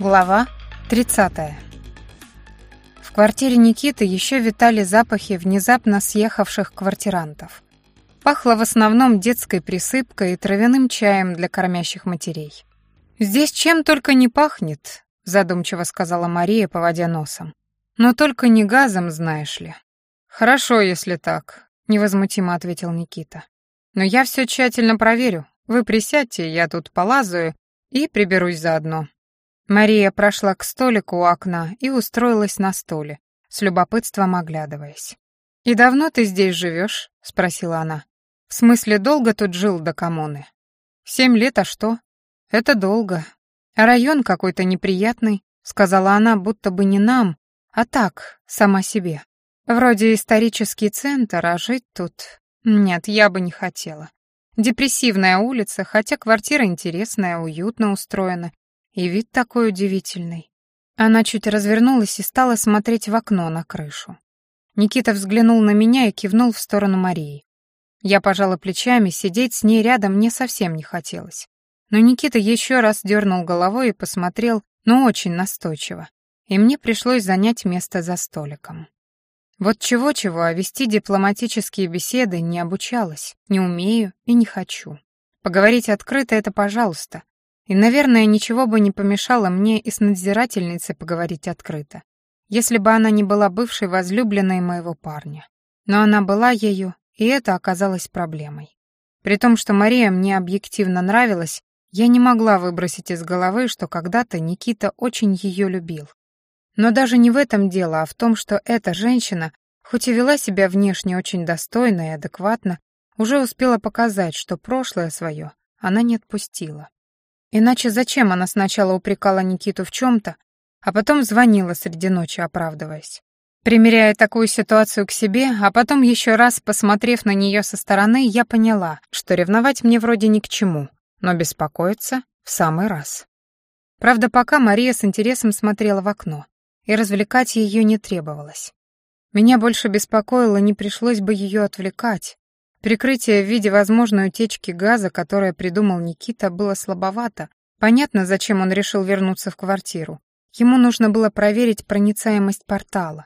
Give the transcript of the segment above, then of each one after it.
Глава 30. В квартире Никиты еще витали запахи внезапно съехавших квартирантов. Пахло в основном детской присыпкой и травяным чаем для кормящих матерей. «Здесь чем только не пахнет», — задумчиво сказала Мария, поводя носом. «Но только не газом, знаешь ли». «Хорошо, если так», — невозмутимо ответил Никита. «Но я все тщательно проверю. Вы присядьте, я тут полазаю и приберусь заодно». Мария прошла к столику у окна и устроилась на стуле, с любопытством оглядываясь. «И давно ты здесь живешь?» — спросила она. «В смысле, долго тут жил до коммуны?» «Семь лет, а что?» «Это долго. А район какой-то неприятный», — сказала она, будто бы не нам, а так, сама себе. «Вроде исторический центр, а жить тут...» «Нет, я бы не хотела. Депрессивная улица, хотя квартира интересная, уютно устроена, и вид такой удивительный. Она чуть развернулась и стала смотреть в окно на крышу. Никита взглянул на меня и кивнул в сторону Марии. Я пожала плечами, сидеть с ней рядом мне совсем не хотелось. Но Никита еще раз дернул головой и посмотрел, но очень настойчиво. И мне пришлось занять место за столиком. Вот чего-чего, а вести дипломатические беседы не обучалась, не умею и не хочу. Поговорить открыто — это пожалуйста, и, наверное, ничего бы не помешало мне и с надзирательницей поговорить открыто, если бы она не была бывшей возлюбленной моего парня. Но она была ею, и это оказалось проблемой. При том, что Мария мне объективно нравилась, я не могла выбросить из головы, что когда-то Никита очень ее любил. Но даже не в этом дело, а в том, что эта женщина, хоть и вела себя внешне очень достойно и адекватно, уже успела показать, что прошлое свое она не отпустила. Иначе зачем она сначала упрекала Никиту в чем-то, а потом звонила среди ночи, оправдываясь? Примеряя такую ситуацию к себе, а потом еще раз посмотрев на нее со стороны, я поняла, что ревновать мне вроде ни к чему, но беспокоиться в самый раз. Правда, пока Мария с интересом смотрела в окно, и развлекать ее не требовалось. Меня больше беспокоило, не пришлось бы ее отвлекать, Прикрытие в виде возможной утечки газа, которое придумал Никита, было слабовато. Понятно, зачем он решил вернуться в квартиру. Ему нужно было проверить проницаемость портала.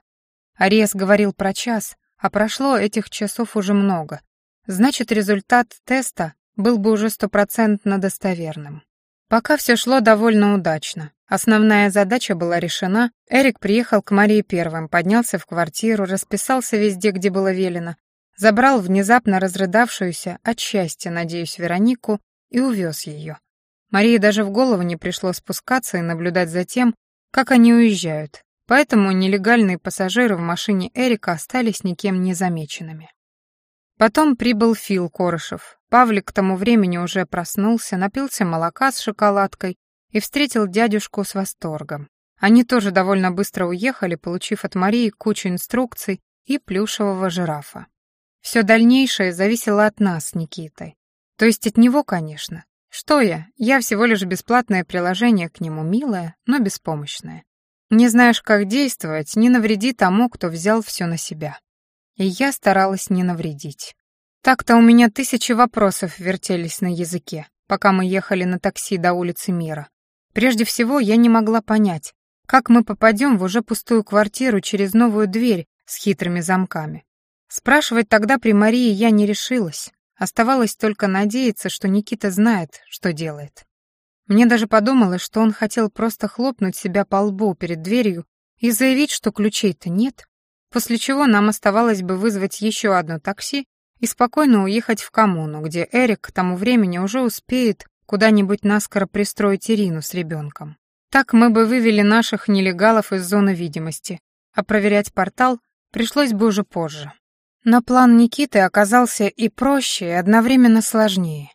Ариес говорил про час, а прошло этих часов уже много. Значит, результат теста был бы уже стопроцентно достоверным. Пока все шло довольно удачно. Основная задача была решена. Эрик приехал к Марии первым, поднялся в квартиру, расписался везде, где было велено, забрал внезапно разрыдавшуюся от счастья, надеюсь, Веронику и увез ее. Марии даже в голову не пришло спускаться и наблюдать за тем, как они уезжают, поэтому нелегальные пассажиры в машине Эрика остались никем не замеченными. Потом прибыл Фил Корышев. Павлик к тому времени уже проснулся, напился молока с шоколадкой и встретил дядюшку с восторгом. Они тоже довольно быстро уехали, получив от Марии кучу инструкций и плюшевого жирафа. Все дальнейшее зависело от нас с Никитой. То есть от него, конечно. Что я? Я всего лишь бесплатное приложение к нему, милое, но беспомощное. Не знаешь, как действовать, не навреди тому, кто взял все на себя. И я старалась не навредить. Так-то у меня тысячи вопросов вертелись на языке, пока мы ехали на такси до улицы Мира. Прежде всего, я не могла понять, как мы попадем в уже пустую квартиру через новую дверь с хитрыми замками. Спрашивать тогда при Марии я не решилась. Оставалось только надеяться, что Никита знает, что делает. Мне даже подумалось, что он хотел просто хлопнуть себя по лбу перед дверью и заявить, что ключей-то нет, после чего нам оставалось бы вызвать еще одно такси и спокойно уехать в коммуну, где Эрик к тому времени уже успеет куда-нибудь наскоро пристроить Ирину с ребенком. Так мы бы вывели наших нелегалов из зоны видимости, а проверять портал пришлось бы уже позже. Но план Никиты оказался и проще, и одновременно сложнее.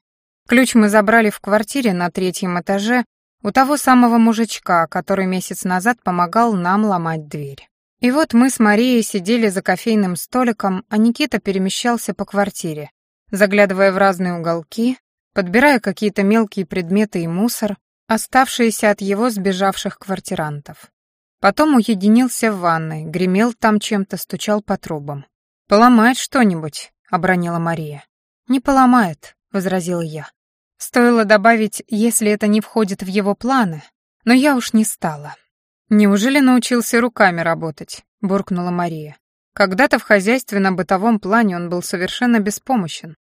Ключ мы забрали в квартире на третьем этаже у того самого мужичка, который месяц назад помогал нам ломать дверь. И вот мы с Марией сидели за кофейным столиком, а Никита перемещался по квартире, заглядывая в разные уголки, подбирая какие-то мелкие предметы и мусор, оставшиеся от его сбежавших квартирантов. Потом уединился в ванной, гремел там чем-то, стучал по трубам. «Поломает что-нибудь», — обронила Мария. «Не поломает», — возразила я. Стоило добавить, если это не входит в его планы, Но я уж не стала. «Неужели научился руками работать?» — буркнула Мария. Когда-то в хозяйственно-бытовом плане он был совершенно беспомощен.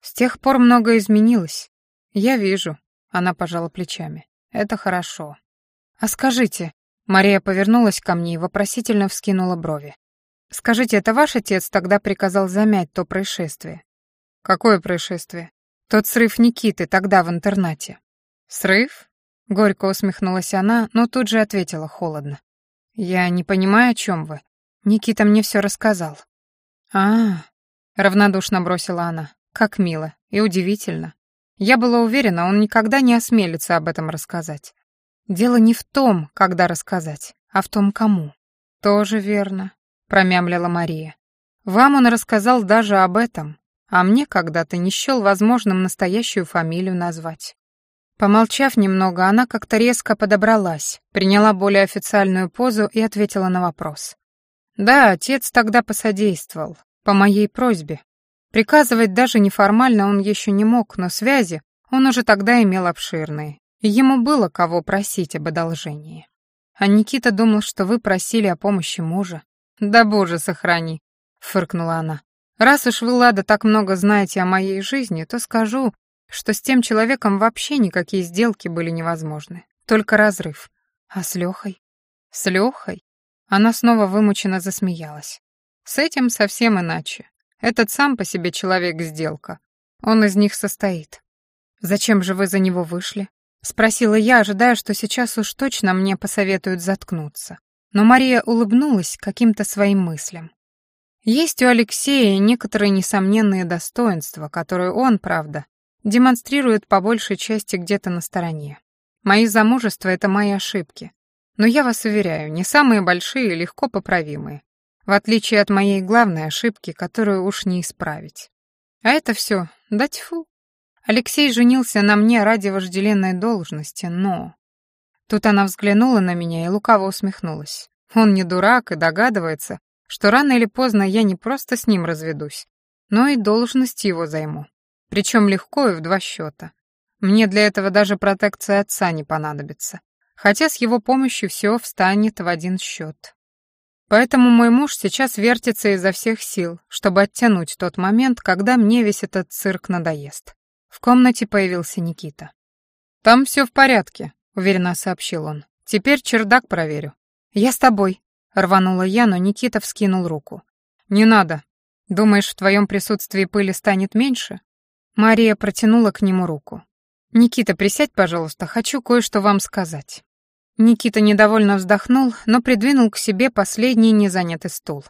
С тех пор многое изменилось. Я вижу. Она пожала плечами. Это хорошо. А скажите, Мария повернулась ко мне и вопросительно вскинула брови. Скажите, это ваш отец тогда приказал замять то происшествие? Какое происшествие? Тот срыв Никиты тогда в интернате. Срыв? Горько усмехнулась она, но тут же ответила холодно. Я не понимаю, о чем вы. Никита мне все рассказал. А, равнодушно бросила она. Как мило и удивительно. Я была уверена, он никогда не осмелится об этом рассказать. Дело не в том, когда рассказать, а в том, кому. Тоже верно, промямлила Мария. Вам он рассказал даже об этом, а мне когда-то не счел возможным настоящую фамилию назвать. Помолчав немного, она как-то резко подобралась, приняла более официальную позу и ответила на вопрос. Да, отец тогда посодействовал, по моей просьбе. Приказывать даже неформально он еще не мог, но связи он уже тогда имел обширные, и ему было кого просить об одолжении. А Никита думал, что вы просили о помощи мужа. Да боже, сохрани, фыркнула она. Раз уж вы, Лада, так много знаете о моей жизни, то скажу, что с тем человеком вообще никакие сделки были невозможны. Только разрыв. А с Лехой? С Лехой? Она снова вымученно засмеялась. С этим совсем иначе. Этот сам по себе человек-сделка. Он из них состоит. Зачем же вы за него вышли? Спросила я, ожидая, что сейчас уж точно мне посоветуют заткнуться. Но Мария улыбнулась каким-то своим мыслям. Есть у Алексея некоторые несомненные достоинства, которые он, правда, демонстрирует по большей части где-то на стороне. Мои замужества — это мои ошибки. Но я вас уверяю, не самые большие и легко поправимые. В отличие от моей главной ошибки, которую уж не исправить. А это все, да тьфу. Алексей женился на мне ради вожделенной должности, но... Тут она взглянула на меня и лукаво усмехнулась. Он не дурак и догадывается, что рано или поздно я не просто с ним разведусь, но и должность его займу. Причем легко и в два счета. Мне для этого даже протекция отца не понадобится хотя с его помощью все встанет в один счет. Поэтому мой муж сейчас вертится изо всех сил, чтобы оттянуть тот момент, когда мне весь этот цирк надоест. В комнате появился Никита. «Там все в порядке», — уверенно сообщил он. «Теперь чердак проверю». «Я с тобой», — рванула я, но Никита вскинул руку. «Не надо. Думаешь, в твоем присутствии пыли станет меньше?» Мария протянула к нему руку. «Никита, присядь, пожалуйста, хочу кое-что вам сказать». Никита недовольно вздохнул, но придвинул к себе последний незанятый стул.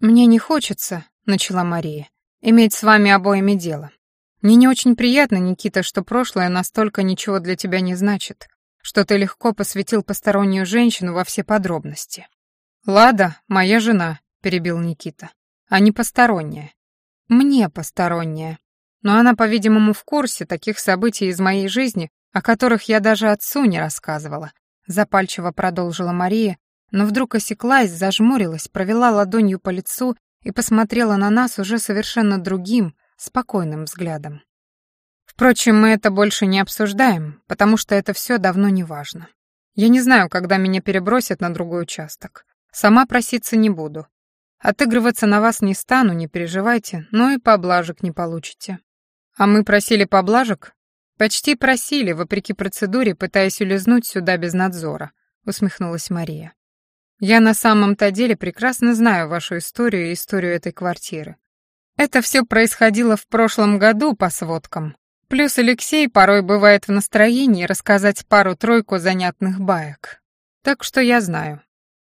«Мне не хочется», — начала Мария, — «иметь с вами обоими дело. Мне не очень приятно, Никита, что прошлое настолько ничего для тебя не значит, что ты легко посвятил постороннюю женщину во все подробности». «Лада, моя жена», — перебил Никита, — «а не посторонняя». «Мне посторонняя», но она, по-видимому, в курсе таких событий из моей жизни, о которых я даже отцу не рассказывала. Запальчиво продолжила Мария, но вдруг осеклась, зажмурилась, провела ладонью по лицу и посмотрела на нас уже совершенно другим, спокойным взглядом. Впрочем, мы это больше не обсуждаем, потому что это все давно не важно. Я не знаю, когда меня перебросят на другой участок. Сама проситься не буду. Отыгрываться на вас не стану, не переживайте, но и поблажек не получите. «А мы просили поблажек?» «Почти просили, вопреки процедуре, пытаясь улизнуть сюда без надзора», — усмехнулась Мария. «Я на самом-то деле прекрасно знаю вашу историю и историю этой квартиры. Это все происходило в прошлом году по сводкам. Плюс Алексей порой бывает в настроении рассказать пару-тройку занятных баек. Так что я знаю.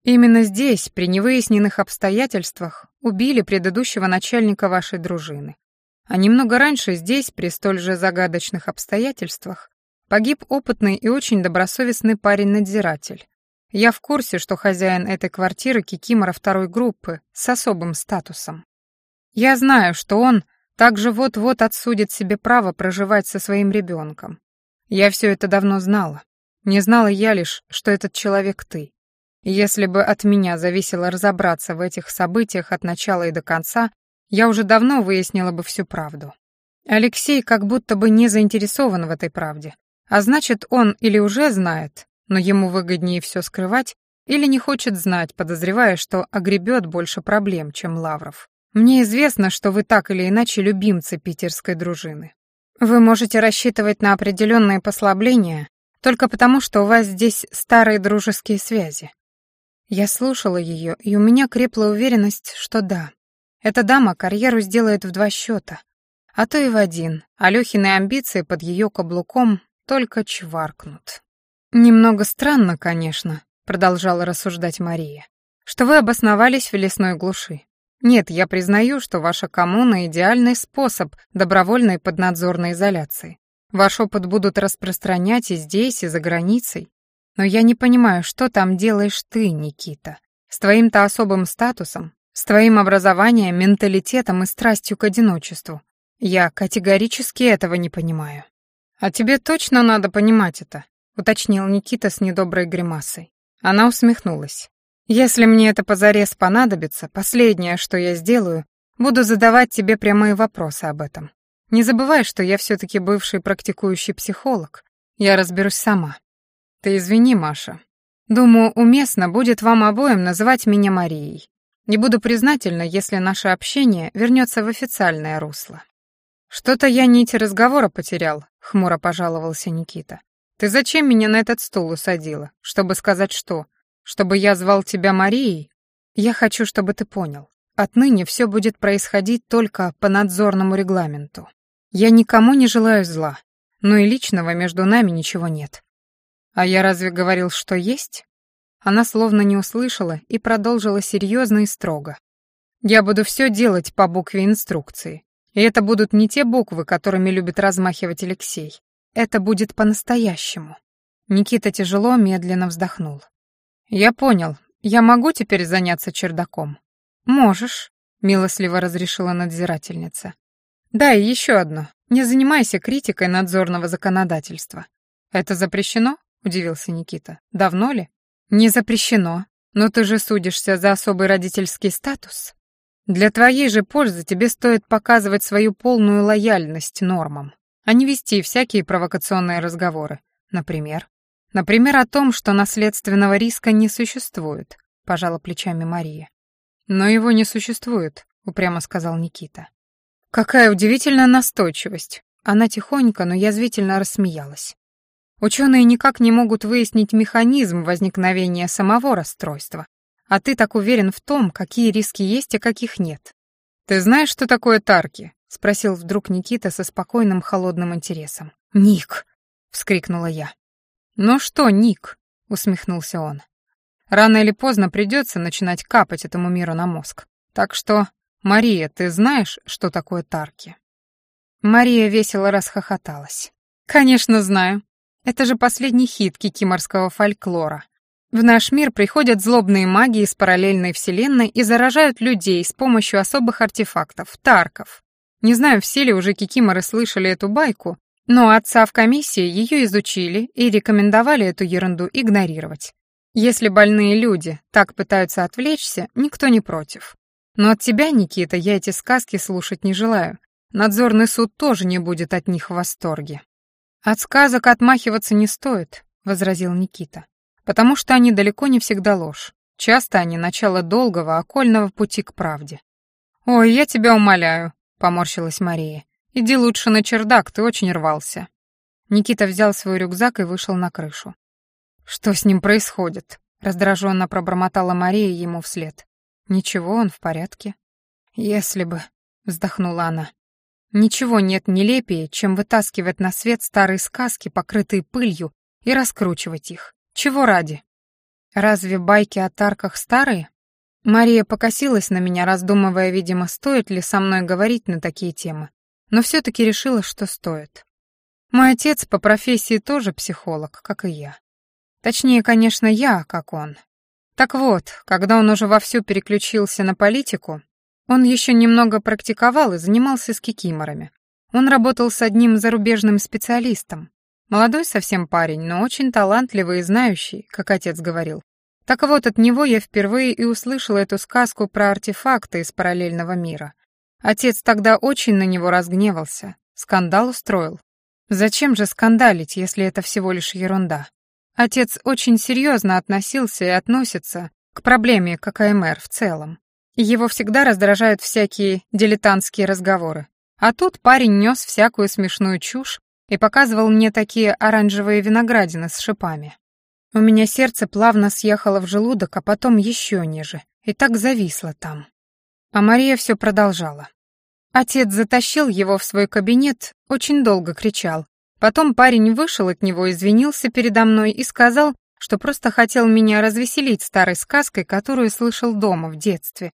Именно здесь, при невыясненных обстоятельствах, убили предыдущего начальника вашей дружины. А немного раньше здесь, при столь же загадочных обстоятельствах, погиб опытный и очень добросовестный парень-надзиратель. Я в курсе, что хозяин этой квартиры Кикимора второй группы с особым статусом. Я знаю, что он также вот-вот отсудит себе право проживать со своим ребенком. Я все это давно знала. Не знала я лишь, что этот человек ты. Если бы от меня зависело разобраться в этих событиях от начала и до конца, я уже давно выяснила бы всю правду. Алексей как будто бы не заинтересован в этой правде. А значит, он или уже знает, но ему выгоднее все скрывать или не хочет знать, подозревая, что огребет больше проблем, чем Лавров. Мне известно, что вы так или иначе любимцы питерской дружины. Вы можете рассчитывать на определенные послабления только потому, что у вас здесь старые дружеские связи. Я слушала ее, и у меня крепла уверенность, что да. Эта дама карьеру сделает в два счета, а то и в один, а Лёхины амбиции под ее каблуком только чваркнут. «Немного странно, конечно», — продолжала рассуждать Мария, «что вы обосновались в лесной глуши. Нет, я признаю, что ваша коммуна — идеальный способ добровольной поднадзорной изоляции. Ваш опыт будут распространять и здесь, и за границей. Но я не понимаю, что там делаешь ты, Никита? С твоим-то особым статусом, с твоим образованием, менталитетом и страстью к одиночеству. Я категорически этого не понимаю. А тебе точно надо понимать это, уточнил Никита с недоброй гримасой. Она усмехнулась. Если мне это позарез понадобится, последнее, что я сделаю, буду задавать тебе прямые вопросы об этом. Не забывай, что я все таки бывший практикующий психолог. Я разберусь сама. Ты извини, Маша. Думаю, уместно будет вам обоим называть меня Марией. Не буду признательна, если наше общение вернется в официальное русло. Что-то я нить разговора потерял, хмуро пожаловался Никита. Ты зачем меня на этот стул усадила? Чтобы сказать что? Чтобы я звал тебя Марией? Я хочу, чтобы ты понял. Отныне все будет происходить только по надзорному регламенту. Я никому не желаю зла, но и личного между нами ничего нет. «А я разве говорил, что есть?» Она словно не услышала и продолжила серьезно и строго. «Я буду все делать по букве инструкции. И это будут не те буквы, которыми любит размахивать Алексей. Это будет по-настоящему». Никита тяжело, медленно вздохнул. «Я понял. Я могу теперь заняться чердаком?» «Можешь», — милостливо разрешила надзирательница. «Да, и еще одно. Не занимайся критикой надзорного законодательства. Это запрещено?» удивился Никита. Давно ли? Не запрещено. Но ты же судишься за особый родительский статус. Для твоей же пользы тебе стоит показывать свою полную лояльность нормам, а не вести всякие провокационные разговоры. Например, например, о том, что наследственного риска не существует, пожала плечами Мария. Но его не существует, упрямо сказал Никита. Какая удивительная настойчивость. Она тихонько, но язвительно рассмеялась. Ученые никак не могут выяснить механизм возникновения самого расстройства. А ты так уверен в том, какие риски есть, а каких нет. Ты знаешь, что такое тарки? спросил вдруг Никита со спокойным холодным интересом. Ник, вскрикнула я. Ну что, Ник? усмехнулся он. Рано или поздно придется начинать капать этому миру на мозг. Так что, Мария, ты знаешь, что такое тарки? Мария весело расхохоталась. Конечно, знаю. Это же последний хит кикиморского фольклора. В наш мир приходят злобные маги из параллельной вселенной и заражают людей с помощью особых артефактов, тарков. Не знаю, все ли уже кикиморы слышали эту байку, но отца в комиссии ее изучили и рекомендовали эту ерунду игнорировать. Если больные люди так пытаются отвлечься, никто не против. Но от тебя, Никита, я эти сказки слушать не желаю. Надзорный суд тоже не будет от них в восторге. «От сказок отмахиваться не стоит», — возразил Никита, «потому что они далеко не всегда ложь. Часто они начало долгого, окольного пути к правде». «Ой, я тебя умоляю», — поморщилась Мария. «Иди лучше на чердак, ты очень рвался». Никита взял свой рюкзак и вышел на крышу. «Что с ним происходит?» — раздраженно пробормотала Мария ему вслед. «Ничего, он в порядке». «Если бы», — вздохнула она. Ничего нет нелепее, чем вытаскивать на свет старые сказки, покрытые пылью, и раскручивать их. Чего ради? Разве байки о тарках старые? Мария покосилась на меня, раздумывая, видимо, стоит ли со мной говорить на такие темы, но все-таки решила, что стоит. Мой отец по профессии тоже психолог, как и я. Точнее, конечно, я, как он. Так вот, когда он уже вовсю переключился на политику, он еще немного практиковал и занимался с кикиморами. Он работал с одним зарубежным специалистом. Молодой совсем парень, но очень талантливый и знающий, как отец говорил. Так вот, от него я впервые и услышала эту сказку про артефакты из параллельного мира. Отец тогда очень на него разгневался, скандал устроил. Зачем же скандалить, если это всего лишь ерунда? Отец очень серьезно относился и относится к проблеме ККМР в целом. Его всегда раздражают всякие дилетантские разговоры. А тут парень нес всякую смешную чушь и показывал мне такие оранжевые виноградины с шипами. У меня сердце плавно съехало в желудок, а потом еще ниже, и так зависло там. А Мария все продолжала. Отец затащил его в свой кабинет, очень долго кричал. Потом парень вышел от него, извинился передо мной и сказал, что просто хотел меня развеселить старой сказкой, которую слышал дома в детстве.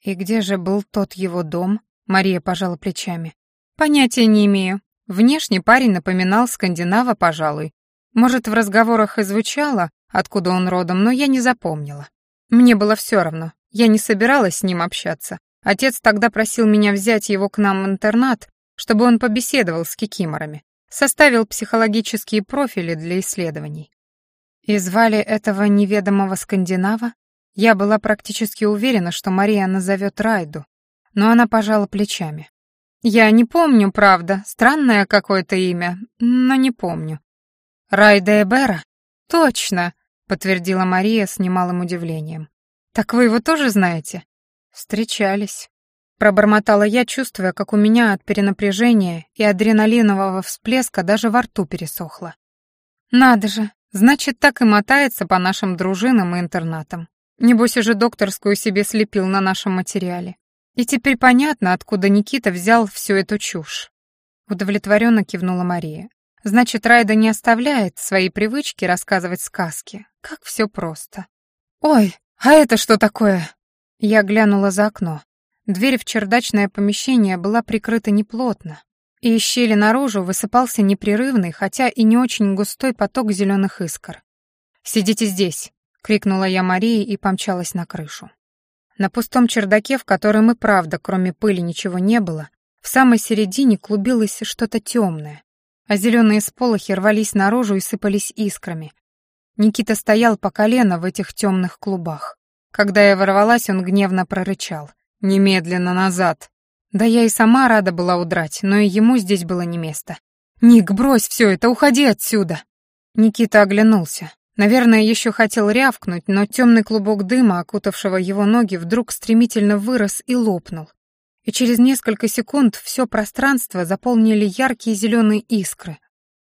И где же был тот его дом? Мария пожала плечами. Понятия не имею. Внешне парень напоминал скандинава, пожалуй. Может, в разговорах и звучало, откуда он родом, но я не запомнила. Мне было все равно. Я не собиралась с ним общаться. Отец тогда просил меня взять его к нам в интернат, чтобы он побеседовал с кикиморами, составил психологические профили для исследований. И звали этого неведомого скандинава? Я была практически уверена, что Мария назовет Райду, но она пожала плечами. Я не помню, правда, странное какое-то имя, но не помню. Райда Эбера? Точно, подтвердила Мария с немалым удивлением. «Так вы его тоже знаете?» «Встречались». Пробормотала я, чувствуя, как у меня от перенапряжения и адреналинового всплеска даже во рту пересохло. «Надо же, значит, так и мотается по нашим дружинам и интернатам. Небось уже докторскую себе слепил на нашем материале. И теперь понятно, откуда Никита взял всю эту чушь». Удовлетворенно кивнула Мария. «Значит, Райда не оставляет свои привычки рассказывать сказки. Как все просто». «Ой, а это что такое?» Я глянула за окно. Дверь в чердачное помещение была прикрыта неплотно, и из щели наружу высыпался непрерывный, хотя и не очень густой поток зеленых искр. «Сидите здесь!» — крикнула я Марии и помчалась на крышу. На пустом чердаке, в котором и правда, кроме пыли, ничего не было, в самой середине клубилось что-то темное, а зеленые сполохи рвались наружу и сыпались искрами, Никита стоял по колено в этих темных клубах. Когда я ворвалась, он гневно прорычал. «Немедленно назад!» Да я и сама рада была удрать, но и ему здесь было не место. «Ник, брось все это, уходи отсюда!» Никита оглянулся. Наверное, еще хотел рявкнуть, но темный клубок дыма, окутавшего его ноги, вдруг стремительно вырос и лопнул. И через несколько секунд все пространство заполнили яркие зеленые искры.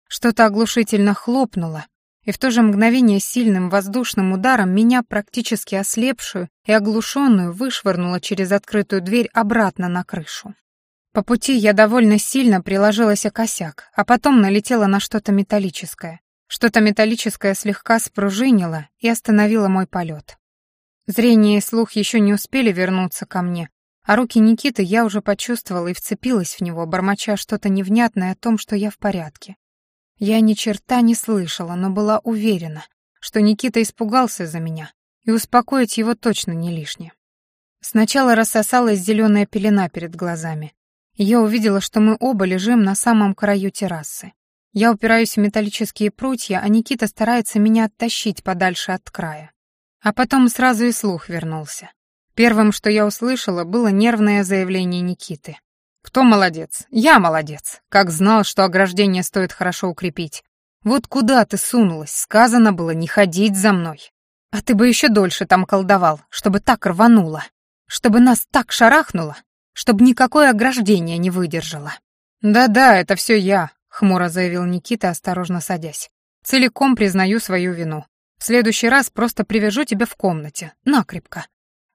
Что-то оглушительно хлопнуло, и в то же мгновение сильным воздушным ударом меня, практически ослепшую и оглушенную, вышвырнуло через открытую дверь обратно на крышу. По пути я довольно сильно приложилась о косяк, а потом налетела на что-то металлическое. Что-то металлическое слегка спружинило и остановило мой полет. Зрение и слух еще не успели вернуться ко мне, а руки Никиты я уже почувствовала и вцепилась в него, бормоча что-то невнятное о том, что я в порядке. Я ни черта не слышала, но была уверена, что Никита испугался за меня, и успокоить его точно не лишнее. Сначала рассосалась зеленая пелена перед глазами. я увидела, что мы оба лежим на самом краю террасы. Я упираюсь в металлические прутья, а Никита старается меня оттащить подальше от края. А потом сразу и слух вернулся. Первым, что я услышала, было нервное заявление Никиты. Кто молодец? Я молодец. Как знал, что ограждение стоит хорошо укрепить. Вот куда ты сунулась? Сказано было не ходить за мной. А ты бы еще дольше там колдовал, чтобы так рвануло. Чтобы нас так шарахнуло, чтобы никакое ограждение не выдержало. Да-да, это все я, хмуро заявил Никита, осторожно садясь. Целиком признаю свою вину. В следующий раз просто привяжу тебя в комнате, накрепко.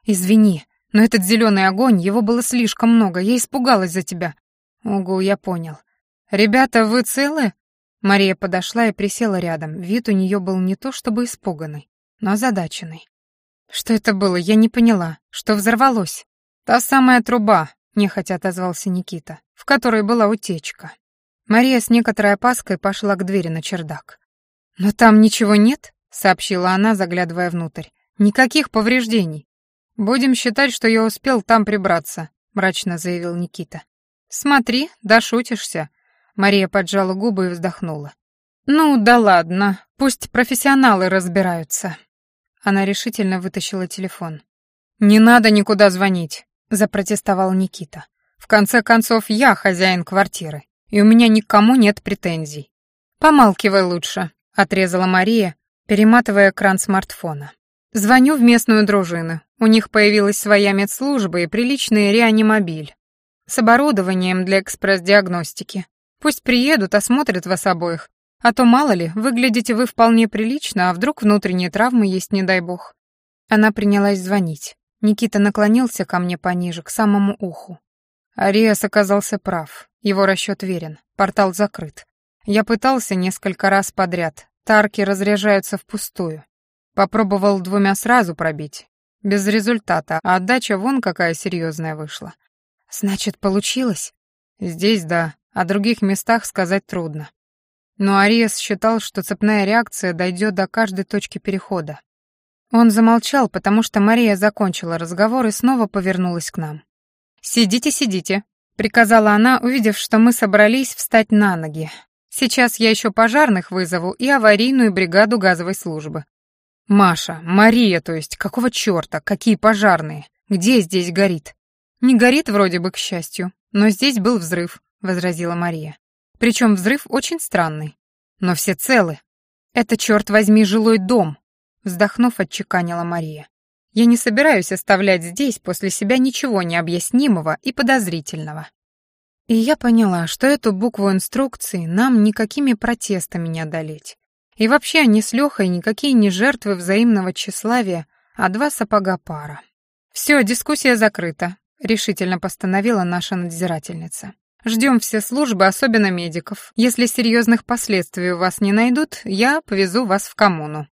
Извини, но этот зеленый огонь, его было слишком много, я испугалась за тебя. Угу, я понял. Ребята, вы целы? Мария подошла и присела рядом. Вид у нее был не то чтобы испуганный, но озадаченный. Что это было, я не поняла. Что взорвалось? Та самая труба, нехотя отозвался Никита, в которой была утечка. Мария с некоторой опаской пошла к двери на чердак. «Но там ничего нет?» — сообщила она, заглядывая внутрь. «Никаких повреждений. «Будем считать, что я успел там прибраться», — мрачно заявил Никита. «Смотри, дошутишься», — Мария поджала губы и вздохнула. «Ну да ладно, пусть профессионалы разбираются». Она решительно вытащила телефон. «Не надо никуда звонить», — запротестовал Никита. «В конце концов, я хозяин квартиры, и у меня никому нет претензий». «Помалкивай лучше», — отрезала Мария, перематывая экран смартфона. «Звоню в местную дружину. У них появилась своя медслужба и приличный реанимобиль с оборудованием для экспресс-диагностики. Пусть приедут, осмотрят вас обоих, а то, мало ли, выглядите вы вполне прилично, а вдруг внутренние травмы есть, не дай бог». Она принялась звонить. Никита наклонился ко мне пониже, к самому уху. Ариас оказался прав. Его расчет верен. Портал закрыт. Я пытался несколько раз подряд. Тарки разряжаются впустую. Попробовал двумя сразу пробить. Без результата, а отдача вон какая серьезная вышла. Значит, получилось? Здесь да, о других местах сказать трудно. Но Ариас считал, что цепная реакция дойдет до каждой точки перехода. Он замолчал, потому что Мария закончила разговор и снова повернулась к нам. «Сидите, сидите», — приказала она, увидев, что мы собрались встать на ноги. «Сейчас я еще пожарных вызову и аварийную бригаду газовой службы». «Маша, Мария, то есть, какого чёрта, какие пожарные? Где здесь горит?» «Не горит вроде бы, к счастью, но здесь был взрыв», — возразила Мария. «Причем взрыв очень странный. Но все целы. Это, черт возьми, жилой дом, Вздохнув, отчеканила Мария. «Я не собираюсь оставлять здесь после себя ничего необъяснимого и подозрительного». И я поняла, что эту букву инструкции нам никакими протестами не одолеть. И вообще они с Лёхой никакие не жертвы взаимного тщеславия, а два сапога пара. «Всё, дискуссия закрыта», — решительно постановила наша надзирательница. «Ждём все службы, особенно медиков. Если серьезных последствий у вас не найдут, я повезу вас в коммуну».